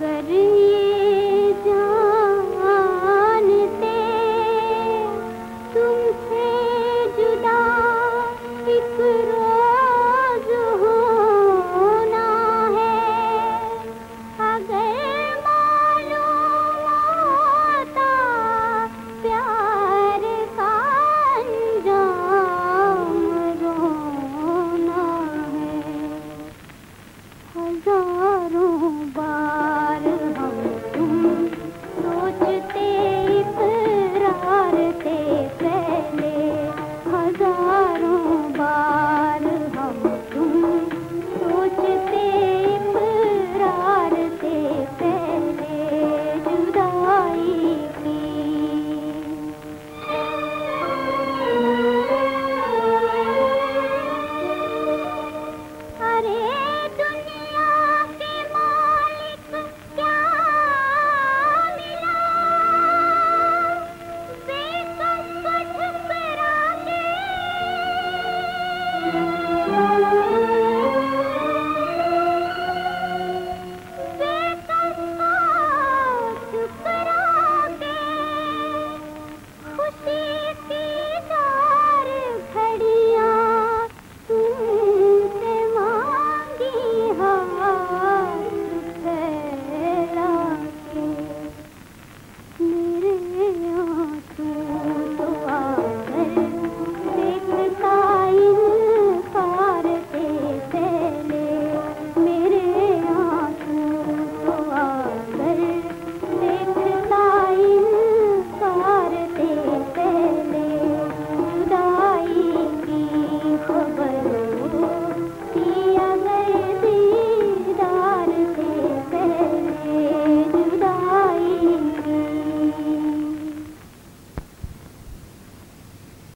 कर